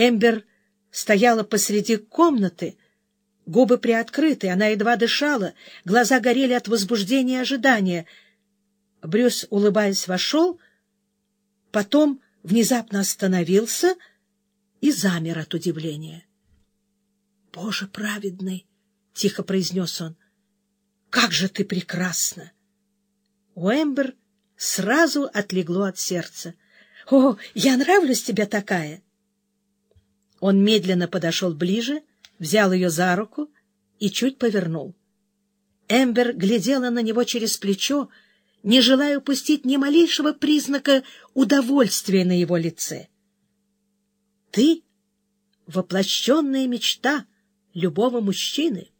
Эмбер стояла посреди комнаты, губы приоткрыты, она едва дышала, глаза горели от возбуждения и ожидания. Брюс, улыбаясь, вошел, потом внезапно остановился и замер от удивления. — Боже праведный! — тихо произнес он. — Как же ты прекрасна! У Эмбер сразу отлегло от сердца. — О, я нравлюсь тебе такая! Он медленно подошел ближе, взял ее за руку и чуть повернул. Эмбер глядела на него через плечо, не желая упустить ни малейшего признака удовольствия на его лице. — Ты — воплощенная мечта любого мужчины.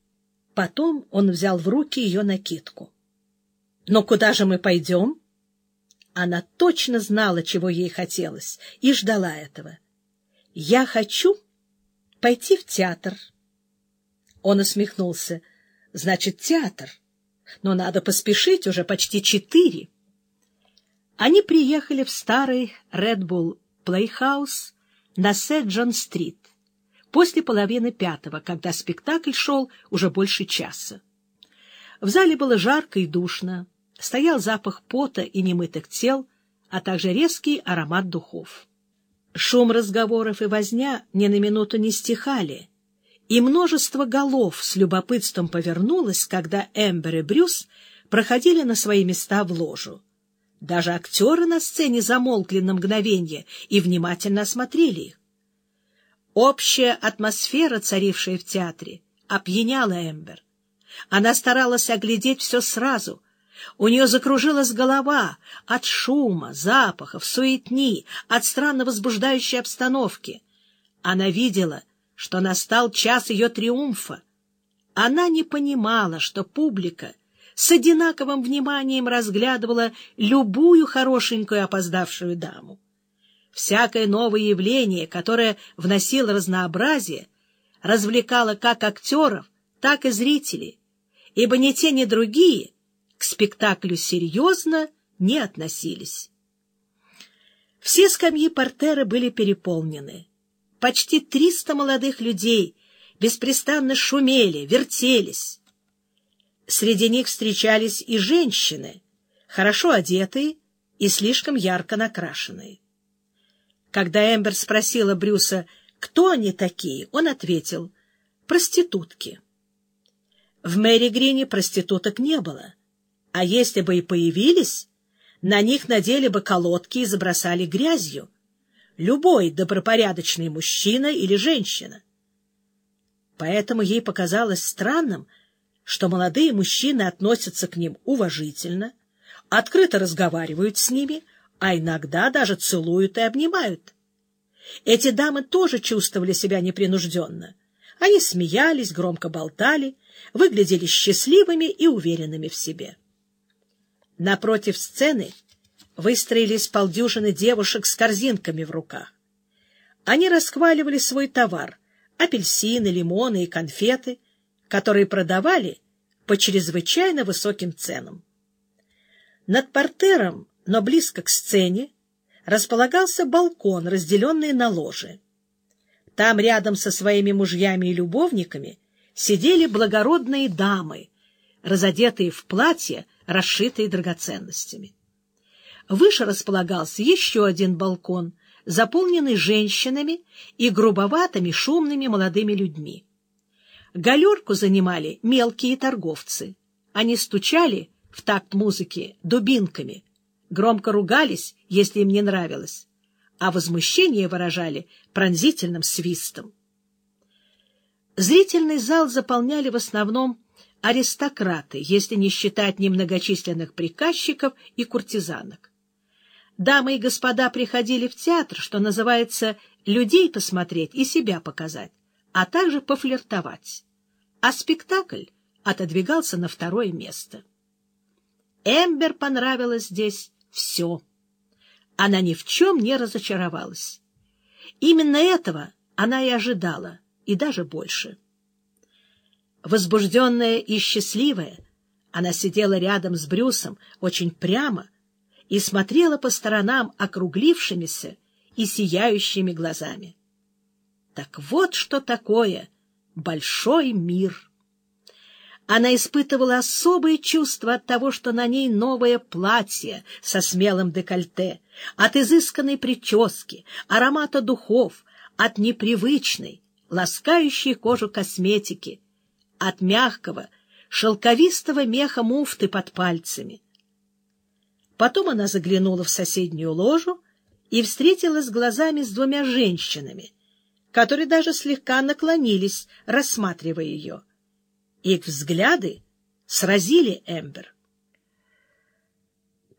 Потом он взял в руки ее накидку. — Но куда же мы пойдем? Она точно знала, чего ей хотелось, и ждала этого. — Я хочу пойти в театр. Он усмехнулся. — Значит, театр. Но надо поспешить, уже почти четыре. Они приехали в старый Red Playhouse на Сет-Джон-стрит после половины пятого, когда спектакль шел уже больше часа. В зале было жарко и душно, стоял запах пота и немытых тел, а также резкий аромат духов. Шум разговоров и возня ни на минуту не стихали, и множество голов с любопытством повернулось, когда Эмбер и Брюс проходили на свои места в ложу. Даже актеры на сцене замолкли на мгновение и внимательно осмотрели их. Общая атмосфера, царившая в театре, опьяняла Эмбер. Она старалась оглядеть все сразу. У нее закружилась голова от шума, запахов, суетни, от странно возбуждающей обстановки. Она видела, что настал час ее триумфа. Она не понимала, что публика с одинаковым вниманием разглядывала любую хорошенькую опоздавшую даму. Всякое новое явление, которое вносило разнообразие, развлекало как актеров, так и зрителей, ибо ни те, ни другие к спектаклю серьезно не относились. Все скамьи портера были переполнены. Почти триста молодых людей беспрестанно шумели, вертелись. Среди них встречались и женщины, хорошо одетые и слишком ярко накрашенные. Когда Эмбер спросила Брюса, кто они такие, он ответил — проститутки. В Мэри Грине проституток не было, а если бы и появились, на них надели бы колодки и забросали грязью. Любой добропорядочный мужчина или женщина. Поэтому ей показалось странным, что молодые мужчины относятся к ним уважительно, открыто разговаривают с ними — а иногда даже целуют и обнимают. Эти дамы тоже чувствовали себя непринужденно. Они смеялись, громко болтали, выглядели счастливыми и уверенными в себе. Напротив сцены выстроились полдюжины девушек с корзинками в руках. Они расхваливали свой товар — апельсины, лимоны и конфеты, которые продавали по чрезвычайно высоким ценам. Над портером но близко к сцене располагался балкон, разделенный на ложи. Там рядом со своими мужьями и любовниками сидели благородные дамы, разодетые в платья, расшитые драгоценностями. Выше располагался еще один балкон, заполненный женщинами и грубоватыми шумными молодыми людьми. Галерку занимали мелкие торговцы. Они стучали в такт музыки дубинками, громко ругались, если им не нравилось, а возмущение выражали пронзительным свистом. Зрительный зал заполняли в основном аристократы, если не считать немногочисленных приказчиков и куртизанок. Дамы и господа приходили в театр, что называется, людей посмотреть и себя показать, а также пофлиртовать. А спектакль отодвигался на второе место. Эмбер понравилось здесь все. Она ни в чем не разочаровалась. Именно этого она и ожидала, и даже больше. Возбужденная и счастливая, она сидела рядом с Брюсом очень прямо и смотрела по сторонам округлившимися и сияющими глазами. Так вот что такое большой мир. Она испытывала особые чувства от того, что на ней новое платье со смелым декольте, от изысканной прически, аромата духов, от непривычной, ласкающей кожу косметики, от мягкого, шелковистого меха муфты под пальцами. Потом она заглянула в соседнюю ложу и встретилась глазами с двумя женщинами, которые даже слегка наклонились, рассматривая ее. Их взгляды сразили Эмбер.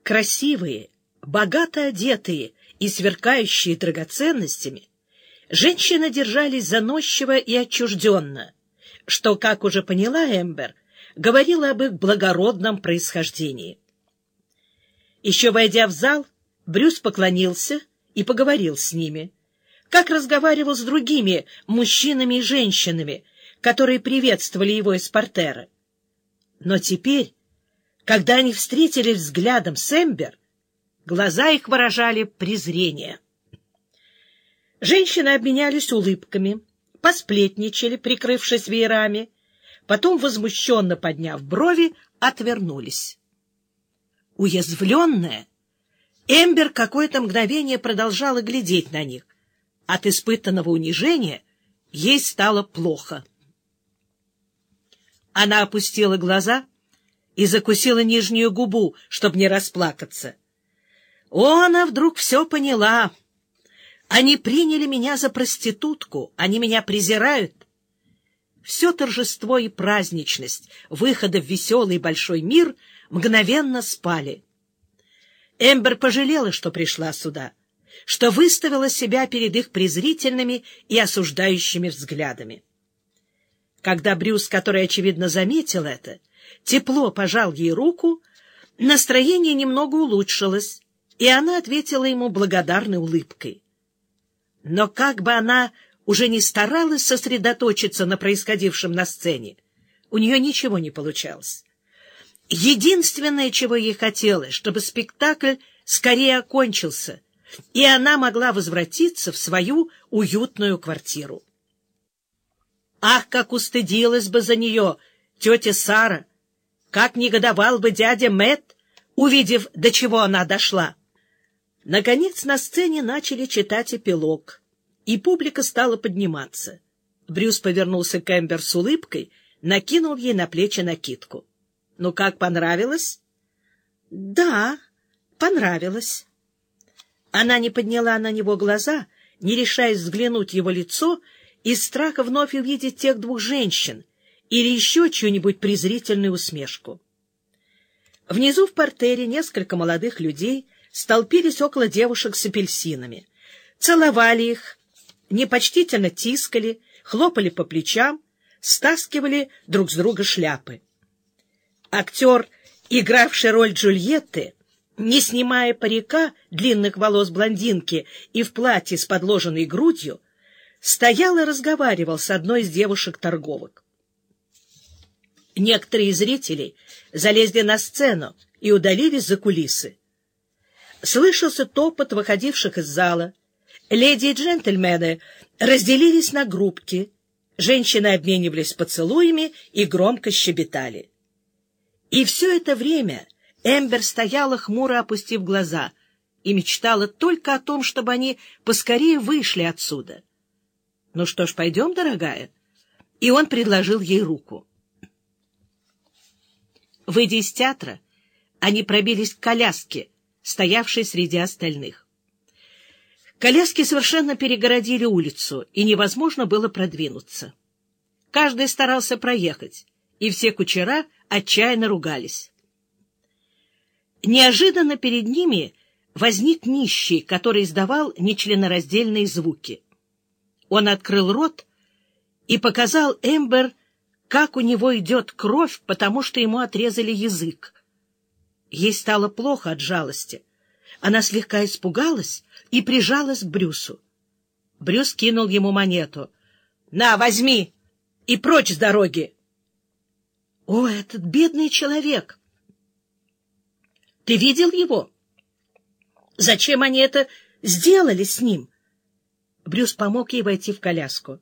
Красивые, богато одетые и сверкающие драгоценностями, женщины держались заносчиво и отчужденно, что, как уже поняла Эмбер, говорило об их благородном происхождении. Еще войдя в зал, Брюс поклонился и поговорил с ними, как разговаривал с другими мужчинами и женщинами, которые приветствовали его из портера. Но теперь, когда они встретились взглядом с Эмбер, глаза их выражали презрение. Женщины обменялись улыбками, посплетничали, прикрывшись веерами, потом, возмущенно подняв брови, отвернулись. Уязвленная, Эмбер какое-то мгновение продолжала глядеть на них. От испытанного унижения ей стало плохо. Она опустила глаза и закусила нижнюю губу, чтобы не расплакаться. О, она вдруг все поняла. Они приняли меня за проститутку, они меня презирают. Все торжество и праздничность выхода в веселый большой мир мгновенно спали. Эмбер пожалела, что пришла сюда, что выставила себя перед их презрительными и осуждающими взглядами. Когда Брюс, который, очевидно, заметил это, тепло пожал ей руку, настроение немного улучшилось, и она ответила ему благодарной улыбкой. Но как бы она уже не старалась сосредоточиться на происходившем на сцене, у нее ничего не получалось. Единственное, чего ей хотелось, чтобы спектакль скорее окончился, и она могла возвратиться в свою уютную квартиру. Ах, как устыдилась бы за нее тетя Сара! Как негодовал бы дядя Мэтт, увидев, до чего она дошла! Наконец на сцене начали читать эпилог, и публика стала подниматься. Брюс повернулся к Эмбер с улыбкой, накинул ей на плечи накидку. Ну, как понравилось? Да, понравилось. Она не подняла на него глаза, не решаясь взглянуть его лицо, из страха вновь увидеть тех двух женщин или еще чью-нибудь презрительную усмешку. Внизу в портере несколько молодых людей столпились около девушек с апельсинами, целовали их, непочтительно тискали, хлопали по плечам, стаскивали друг с друга шляпы. Актер, игравший роль Джульетты, не снимая парика длинных волос блондинки и в платье с подложенной грудью, стоял и разговаривал с одной из девушек-торговок. Некоторые зрители залезли на сцену и удалились за кулисы. Слышался топот выходивших из зала. Леди и джентльмены разделились на группки. Женщины обменивались поцелуями и громко щебетали. И все это время Эмбер стояла, хмуро опустив глаза, и мечтала только о том, чтобы они поскорее вышли отсюда. — Ну что ж, пойдем, дорогая? И он предложил ей руку. Выйдя из театра, они пробились к коляске, стоявшей среди остальных. Коляски совершенно перегородили улицу, и невозможно было продвинуться. Каждый старался проехать, и все кучера отчаянно ругались. Неожиданно перед ними возник нищий, который издавал нечленораздельные звуки. Он открыл рот и показал Эмбер, как у него идет кровь, потому что ему отрезали язык. Ей стало плохо от жалости. Она слегка испугалась и прижалась к Брюсу. Брюс кинул ему монету. — На, возьми! И прочь с дороги! О, этот бедный человек! Ты видел его? Зачем они это сделали с ним? Брюс помог ей войти в коляску.